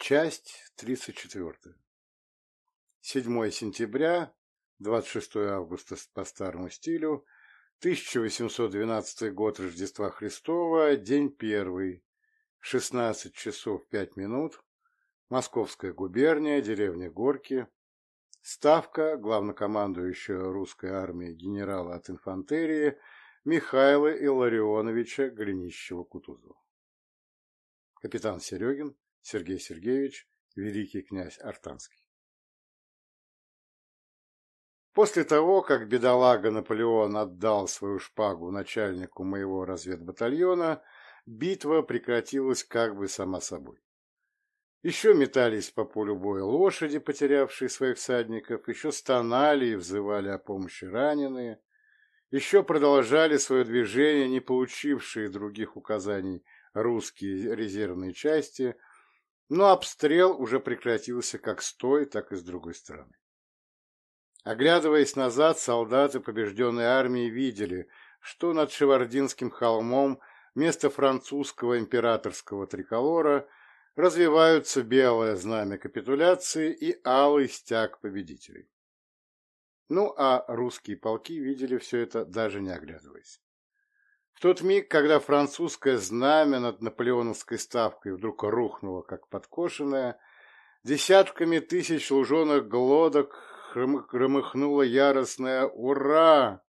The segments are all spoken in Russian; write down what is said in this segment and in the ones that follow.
Часть 34. 7 сентября, 26 августа по старому стилю, 1812 год Рождества Христова, день первый, 16 часов 5 минут, Московская губерния, деревня Горки, ставка главнокомандующего русской армии генерала от инфантерии Михаила Илларионовича Голенищева-Кутузова. Капитан Серегин, Сергей Сергеевич, великий князь Артанский. После того, как бедолага Наполеон отдал свою шпагу начальнику моего разведбатальона, битва прекратилась как бы сама собой. Еще метались по полю боя лошади, потерявшие своих всадников, еще стонали и взывали о помощи раненые, еще продолжали свое движение, не получившие других указаний русские резервные части, но обстрел уже прекратился как с той, так и с другой стороны. Оглядываясь назад, солдаты побежденной армии видели, что над Шевардинским холмом вместо французского императорского триколора развиваются белое знамя капитуляции и алый стяг победителей. Ну, а русские полки видели все это, даже не оглядываясь. В тот миг, когда французское знамя над наполеоновской ставкой вдруг рухнуло, как подкошенное, десятками тысяч луженых глоток громыхнуло яростное «Ура!».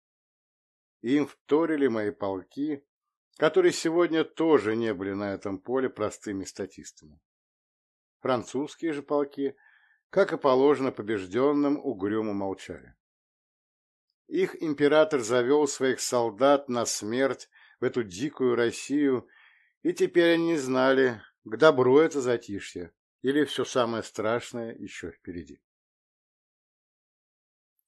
Им вторили мои полки, которые сегодня тоже не были на этом поле простыми статистами. Французские же полки, как и положено побежденным, угрюмо молчали. Их император завел своих солдат на смерть в эту дикую Россию, и теперь они знали, к добру это затишье, или все самое страшное еще впереди.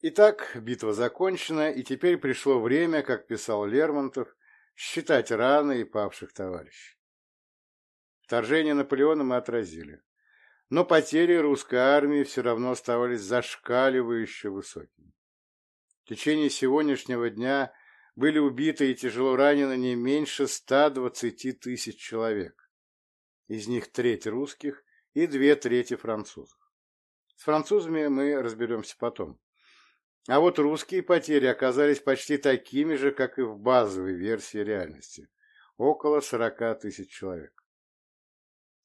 Итак, битва закончена, и теперь пришло время, как писал Лермонтов, считать раны и павших товарищей. Вторжение Наполеона мы отразили, но потери русской армии все равно оставались зашкаливающе высокими. В течение сегодняшнего дня были убиты и тяжело ранены не меньше 120 тысяч человек. Из них треть русских и две трети французов. С французами мы разберемся потом. А вот русские потери оказались почти такими же, как и в базовой версии реальности – около 40 тысяч человек.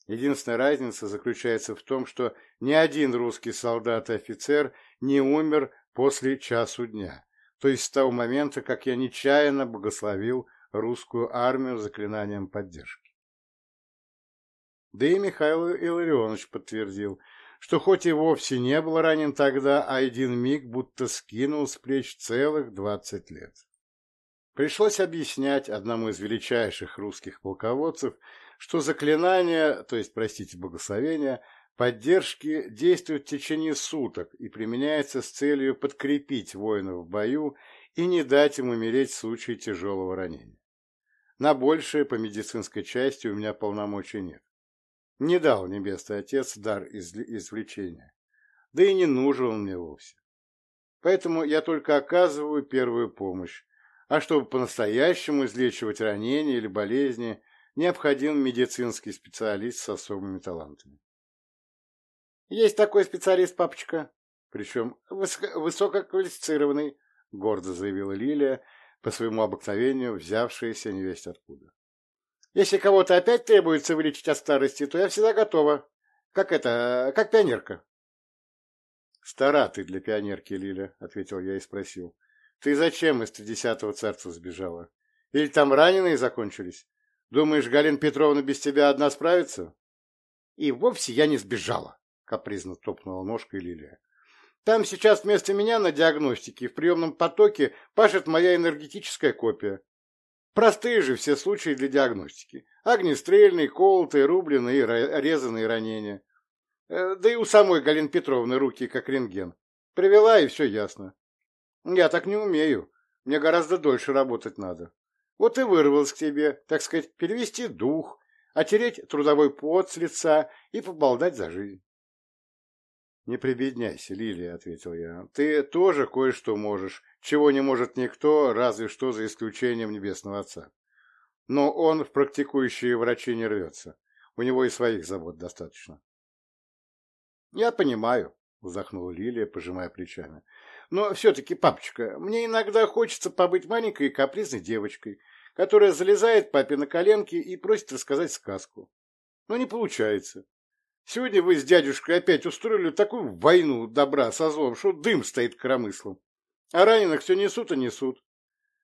Единственная разница заключается в том, что ни один русский солдат и офицер не умер после часу дня, то есть с того момента, как я нечаянно благословил русскую армию заклинанием поддержки. Да и Михаил Илларионович подтвердил, что хоть и вовсе не был ранен тогда, а один миг будто скинул с плеч целых двадцать лет. Пришлось объяснять одному из величайших русских полководцев, что заклинание, то есть, простите, благословение, поддержки действует в течение суток и применяется с целью подкрепить воина в бою и не дать ему умереть в случае тяжелого ранения. На большее по медицинской части у меня полномочий нет. Не дал Небесный Отец дар извлечения, да и не нужен он мне вовсе. Поэтому я только оказываю первую помощь, а чтобы по-настоящему излечивать ранения или болезни, необходим медицинский специалист с особыми талантами. Есть такой специалист, папочка, причем высококвалифицированный, гордо заявила Лилия, по своему обыкновению взявшаяся невесть откуда. Если кого-то опять требуется вылечить от старости, то я всегда готова. Как это, как пионерка. Стара ты для пионерки, Лиля, ответил я и спросил. Ты зачем из тридесятого царства сбежала? Или там раненые закончились? Думаешь, Галина Петровна без тебя одна справится? И вовсе я не сбежала, капризно топнула ножкой Лилия. Там сейчас вместо меня на диагностике в приемном потоке пашет моя энергетическая копия. Простые же все случаи для диагностики. Огнестрельные, колотые, рубленые резанные ранения. Э, да и у самой Галины Петровны руки как рентген. Привела, и все ясно. Я так не умею. Мне гораздо дольше работать надо. Вот и вырвалась к тебе, так сказать, перевести дух, отереть трудовой пот с лица и поболдать за жизнь. «Не прибедняйся, Лилия», — ответил я. «Ты тоже кое-что можешь, чего не может никто, разве что за исключением Небесного Отца. Но он в практикующие врачи не рвется. У него и своих забот достаточно». Я понимаю, вздохнула Лилия, пожимая плечами. Но все-таки, папочка, мне иногда хочется побыть маленькой капризной девочкой, которая залезает папе на коленки и просит рассказать сказку. Но не получается. Сегодня вы с дядюшкой опять устроили такую войну добра со злом, что дым стоит коромыслом. А раненых все несут и несут.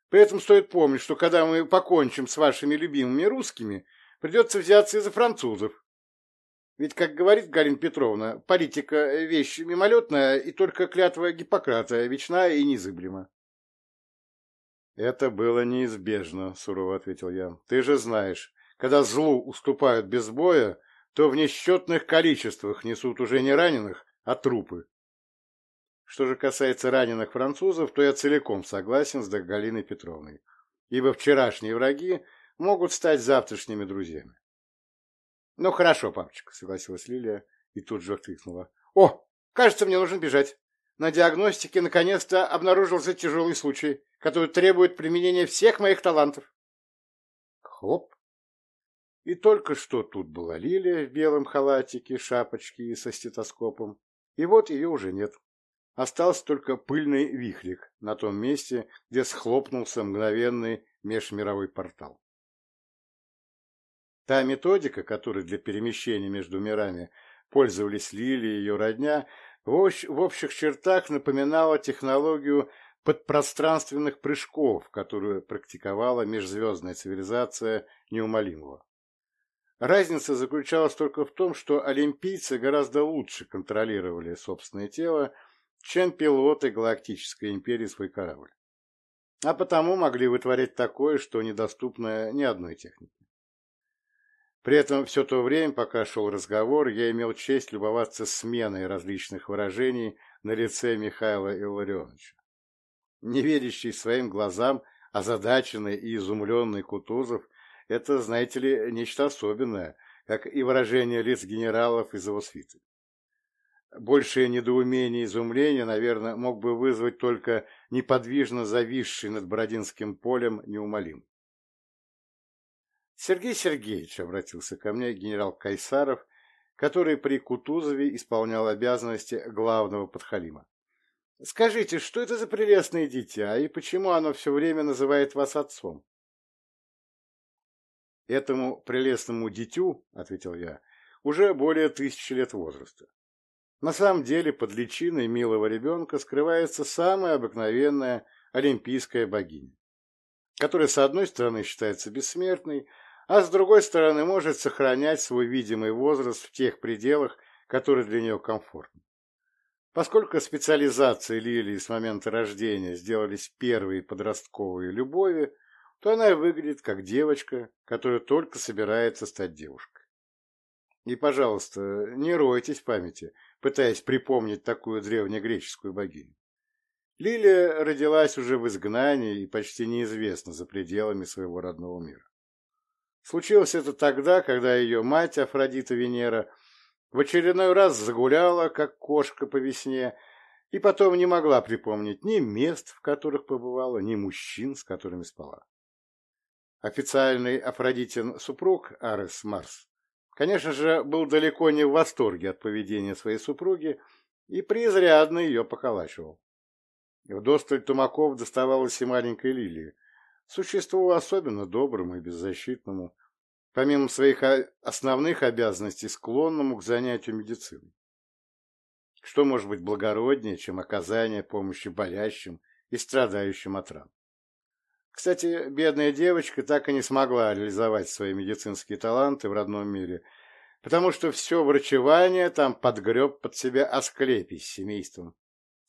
При этом стоит помнить, что когда мы покончим с вашими любимыми русскими, придется взяться из-за французов. Ведь, как говорит Галина Петровна, политика – вещь мимолетная, и только клятва Гиппократа вечна и незыблема. «Это было неизбежно», – сурово ответил я. «Ты же знаешь, когда злу уступают без боя, то в несчетных количествах несут уже не раненых, а трупы. Что же касается раненых французов, то я целиком согласен с Галиной Петровной, ибо вчерашние враги могут стать завтрашними друзьями. — Ну, хорошо, папочка, — согласилась Лилия и тут же откликнула. — О, кажется, мне нужно бежать. На диагностике наконец-то обнаружился тяжелый случай, который требует применения всех моих талантов. Хлоп. И только что тут была Лилия в белом халатике, шапочке и со стетоскопом, и вот ее уже нет. Остался только пыльный вихрик на том месте, где схлопнулся мгновенный межмировой портал. Та методика, которой для перемещения между мирами пользовались Лили и ее родня, в общих чертах напоминала технологию подпространственных прыжков, которую практиковала межзвездная цивилизация неумолимого. Разница заключалась только в том, что олимпийцы гораздо лучше контролировали собственное тело, чем пилоты Галактической империи свой корабль. А потому могли вытворять такое, что недоступно ни одной технике. При этом все то время, пока шел разговор, я имел честь любоваться сменой различных выражений на лице Михаила Илларионовича. Неверящий своим глазам, озадаченный и изумленный Кутузов – это, знаете ли, нечто особенное, как и выражение лиц генералов из его свиты. Большее недоумение и изумление, наверное, мог бы вызвать только неподвижно зависший над Бородинским полем неумолим. Сергей Сергеевич обратился ко мне генерал Кайсаров, который при Кутузове исполнял обязанности главного подхалима. Скажите, что это за прелестное дитя, и почему оно все время называет вас отцом? Этому прелестному дитю, — ответил я, — уже более тысячи лет возраста. На самом деле под личиной милого ребенка скрывается самая обыкновенная олимпийская богиня, которая, с одной стороны, считается бессмертной, а с другой стороны, может сохранять свой видимый возраст в тех пределах, которые для нее комфортны. Поскольку специализации Лилии с момента рождения сделались первые подростковые любови, то она выглядит как девочка, которая только собирается стать девушкой. И, пожалуйста, не ройтесь в памяти, пытаясь припомнить такую древнегреческую богиню. Лилия родилась уже в изгнании и почти неизвестна за пределами своего родного мира. Случилось это тогда, когда ее мать, Афродита Венера, в очередной раз загуляла, как кошка по весне, и потом не могла припомнить ни мест, в которых побывала, ни мужчин, с которыми спала. Официальный Афродитин супруг Арес Марс Конечно же, был далеко не в восторге от поведения своей супруги и преизрядно ее поколачивал. Вдосталь тумаков доставалось и маленькой Лилии, существу особенно доброму и беззащитному, помимо своих основных обязанностей, склонному к занятию медициной. Что может быть благороднее, чем оказание помощи болящим и страдающим от ран? Кстати, бедная девочка так и не смогла реализовать свои медицинские таланты в родном мире, потому что все врачевание там подгреб под себя Асклепий с семейством,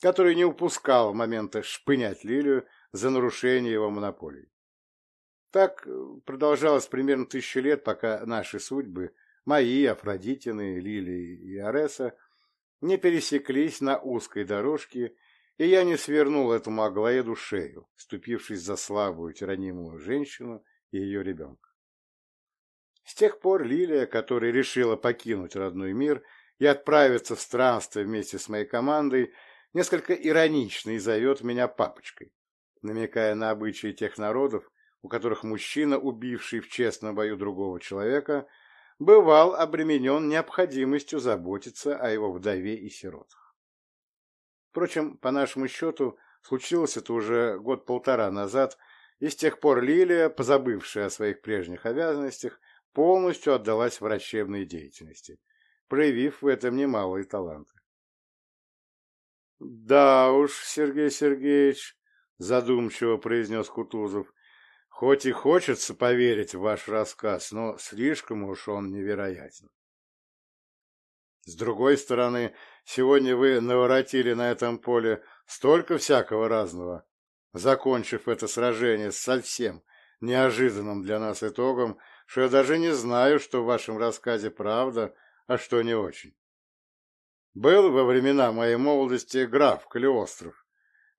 который не упускал момента шпынять Лилию за нарушение его монополии. Так продолжалось примерно тысячу лет, пока наши судьбы, мои, Афродитины, Лилии и Ареса, не пересеклись на узкой дорожке и я не свернул этому Аглоеду шею, вступившись за слабую тиранимую женщину и ее ребенка. С тех пор Лилия, которая решила покинуть родной мир и отправиться в странствие вместе с моей командой, несколько иронично и зовет меня папочкой, намекая на обычаи тех народов, у которых мужчина, убивший в честном бою другого человека, бывал обременен необходимостью заботиться о его вдове и сиротах. Впрочем, по нашему счету, случилось это уже год-полтора назад, и с тех пор Лилия, позабывшая о своих прежних обязанностях, полностью отдалась врачебной деятельности, проявив в этом немалые таланты. «Да уж, Сергей Сергеевич», — задумчиво произнес Кутузов, — «хоть и хочется поверить в ваш рассказ, но слишком уж он невероятен. С другой стороны, сегодня вы наворотили на этом поле столько всякого разного, закончив это сражение с совсем неожиданным для нас итогом, что я даже не знаю, что в вашем рассказе правда, а что не очень. Был во времена моей молодости граф Калиостров,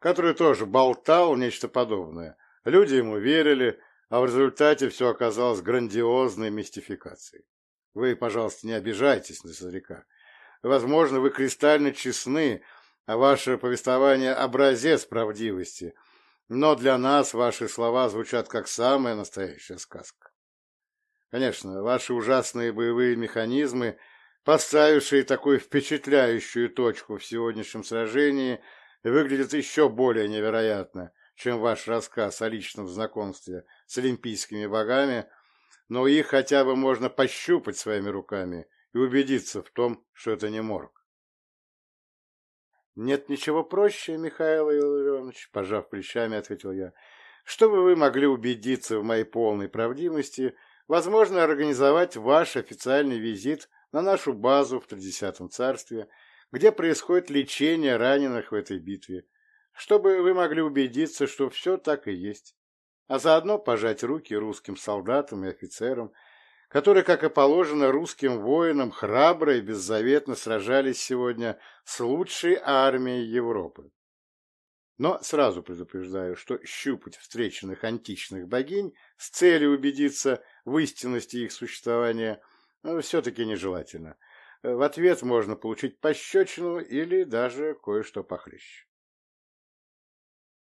который тоже болтал нечто подобное. Люди ему верили, а в результате все оказалось грандиозной мистификацией. Вы, пожалуйста, не обижайтесь на старика. Возможно, вы кристально честны, а ваше повествование – образец правдивости, но для нас ваши слова звучат как самая настоящая сказка. Конечно, ваши ужасные боевые механизмы – поставившие такую впечатляющую точку в сегодняшнем сражении, выглядят еще более невероятно, чем ваш рассказ о личном знакомстве с олимпийскими богами, но их хотя бы можно пощупать своими руками и убедиться в том, что это не морг. «Нет ничего проще, Михаил Илларионович», — пожав плечами, ответил я. «Чтобы вы могли убедиться в моей полной правдивости, возможно организовать ваш официальный визит на нашу базу в Тридесятом царстве, где происходит лечение раненых в этой битве, чтобы вы могли убедиться, что все так и есть, а заодно пожать руки русским солдатам и офицерам, которые, как и положено русским воинам, храбро и беззаветно сражались сегодня с лучшей армией Европы. Но сразу предупреждаю, что щупать встреченных античных богинь с целью убедиться в истинности их существования – ну, все-таки нежелательно. В ответ можно получить пощечину или даже кое-что похлеще.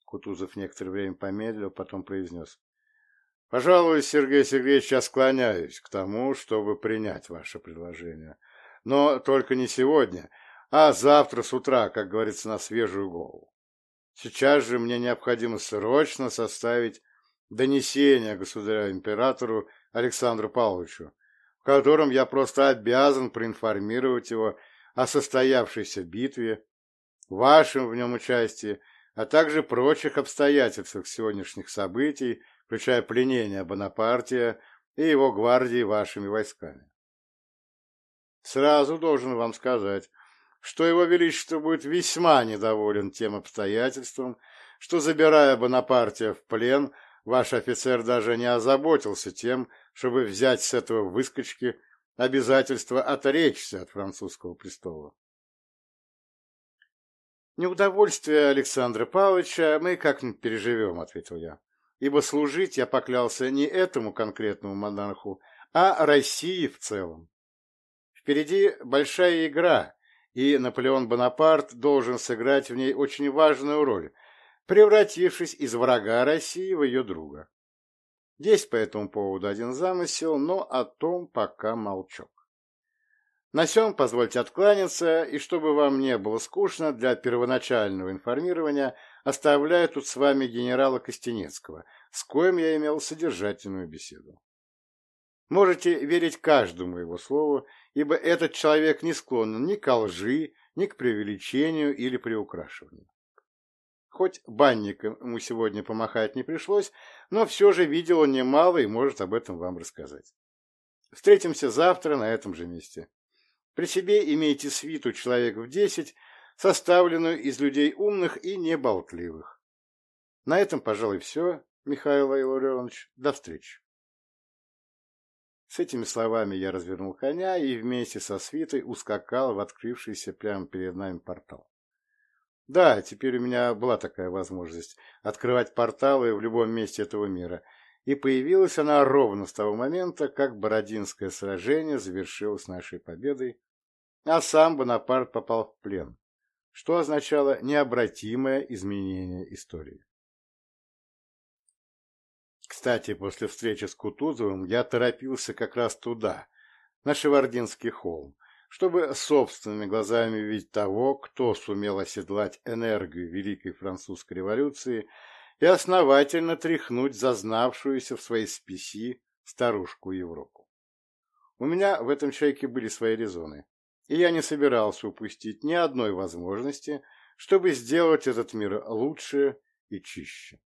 Кутузов некоторое время помедлил, потом произнес. — Пожалуй, Сергей Сергеевич, я склоняюсь к тому, чтобы принять ваше предложение. Но только не сегодня, а завтра с утра, как говорится, на свежую голову. Сейчас же мне необходимо срочно составить донесение государю-императору Александру Павловичу, котором я просто обязан проинформировать его о состоявшейся битве, вашем в нем участии, а также прочих обстоятельствах сегодняшних событий, включая пленение Бонапартия и его гвардии вашими войсками. Сразу должен вам сказать, что его величество будет весьма недоволен тем обстоятельством, что, забирая Бонапартия в плен, ваш офицер даже не озаботился тем, чтобы взять с этого выскочки обязательство отречься от французского престола. «Неудовольствие Александра Павловича мы как-нибудь переживем», — ответил я, «ибо служить я поклялся не этому конкретному монарху, а России в целом. Впереди большая игра, и Наполеон Бонапарт должен сыграть в ней очень важную роль, превратившись из врага России в ее друга. Есть по этому поводу один замысел, но о том пока молчок. На сём позвольте откланяться, и чтобы вам не было скучно, для первоначального информирования оставляю тут с вами генерала Костенецкого, с коим я имел содержательную беседу. Можете верить каждому его слову, ибо этот человек не склонен ни к лжи, ни к преувеличению или приукрашиванию. Хоть банникам ему сегодня помахать не пришлось, но все же видел он немало и может об этом вам рассказать. Встретимся завтра на этом же месте. При себе имейте свиту человек в десять, составленную из людей умных и неболтливых. На этом, пожалуй, все, Михаил Илларионович. До встречи. С этими словами я развернул коня и вместе со свитой ускакал в открывшийся прямо перед нами портал. Да, теперь у меня была такая возможность открывать порталы в любом месте этого мира, и появилась она ровно с того момента, как Бородинское сражение завершилось нашей победой, а сам Бонапарт попал в плен, что означало необратимое изменение истории. Кстати, после встречи с Кутузовым я торопился как раз туда, на Шевардинский холм, чтобы собственными глазами видеть того, кто сумел оседлать энергию Великой Французской революции и основательно тряхнуть зазнавшуюся в своей спеси старушку Европу. У меня в этом человеке были свои резоны, и я не собирался упустить ни одной возможности, чтобы сделать этот мир лучше и чище.